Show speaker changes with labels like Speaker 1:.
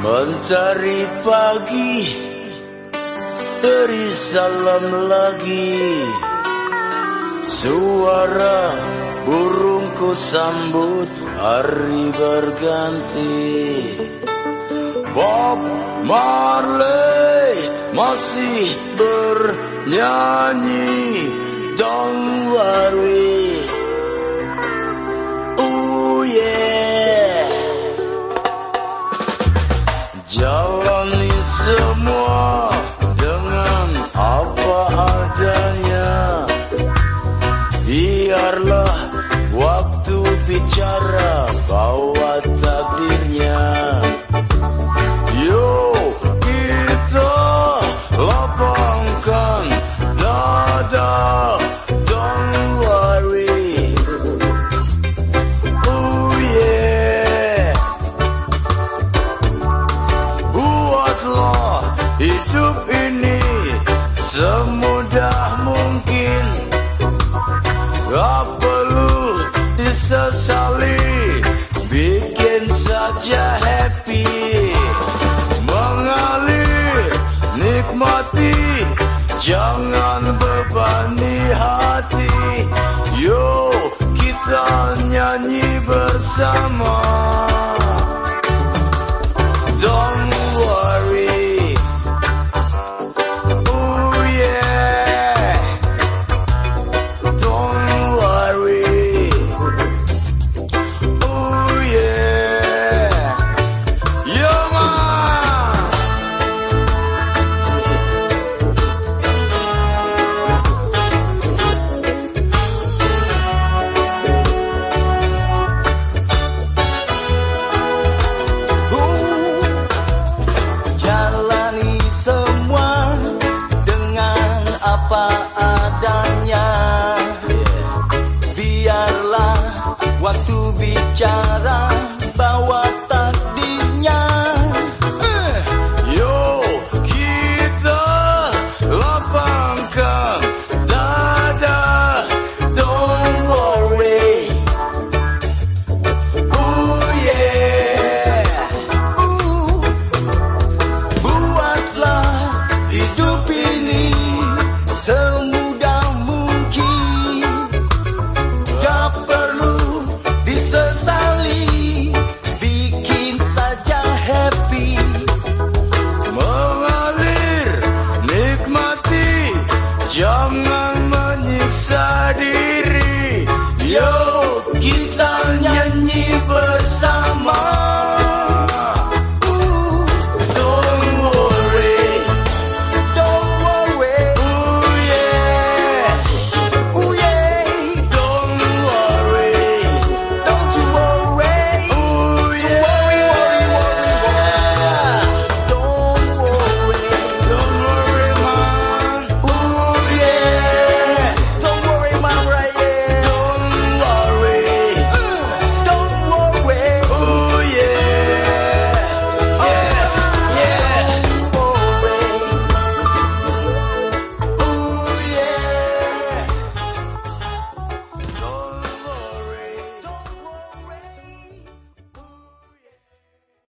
Speaker 1: Mentari pagi Beri salam lagi. Suara burungku sambut hari berganti. Bob Marley masih bernyanyi Jalani semua dengan apa adanya. Biarlah waktu bicara bawa saja happy. Mengalir, nikmati Jangan bebani hati. Yo, kita nyanyi bersama
Speaker 2: Biarlah waktu bicara